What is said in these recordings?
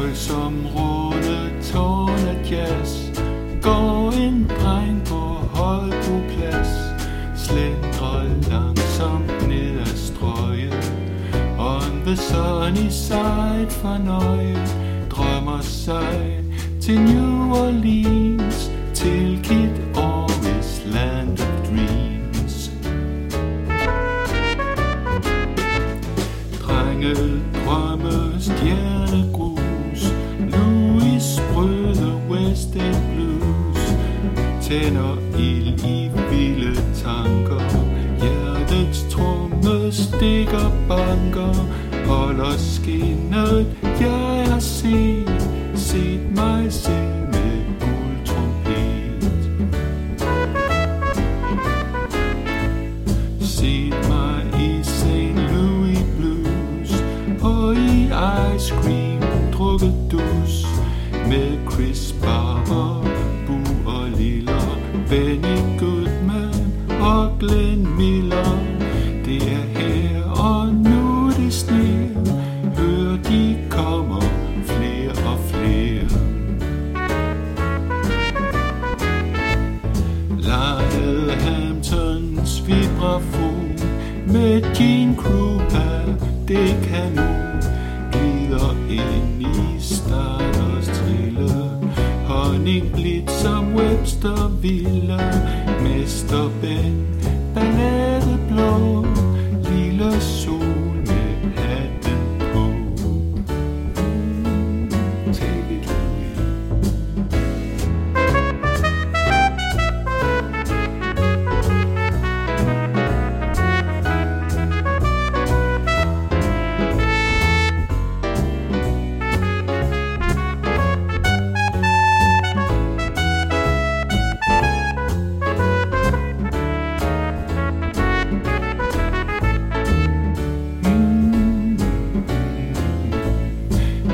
fløj som runde tårnet jazz Går en dreng på Højbro Plads Slendrer langsomt ned ad strøget. On the sunny side fornøjet. Drømmer sig til New Orleans. Til Kid Orvis land of dreams. Drenge drømmes jazz Tænder ild i vilde tanker. Hjertets tromme stikker banker. Holder skinnet Jeg er set Set mig selv med guldtrompet. Set mig i St. Louis Blues Og i ice cream drukket dus Med Chris Bar Benny Goodman og Glenn Miller. Det er her og nu det sneer Hør de kommer flere og flere. Lejede Hamptons vibrafon Med Gene Krupa, det kan nu Honning blidt som Webster ville Mester Ben,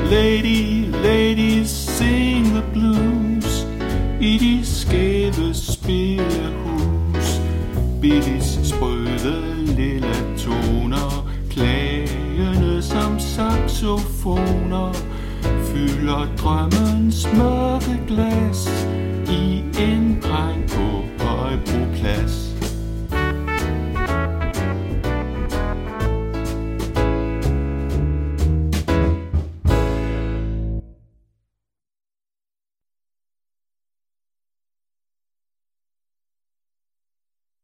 Lady, ladies, sing the blues I de skæve spillehus Billis sprøde lille toner Klagende som saxofoner Fylder drømmens mørke glas I en dreng på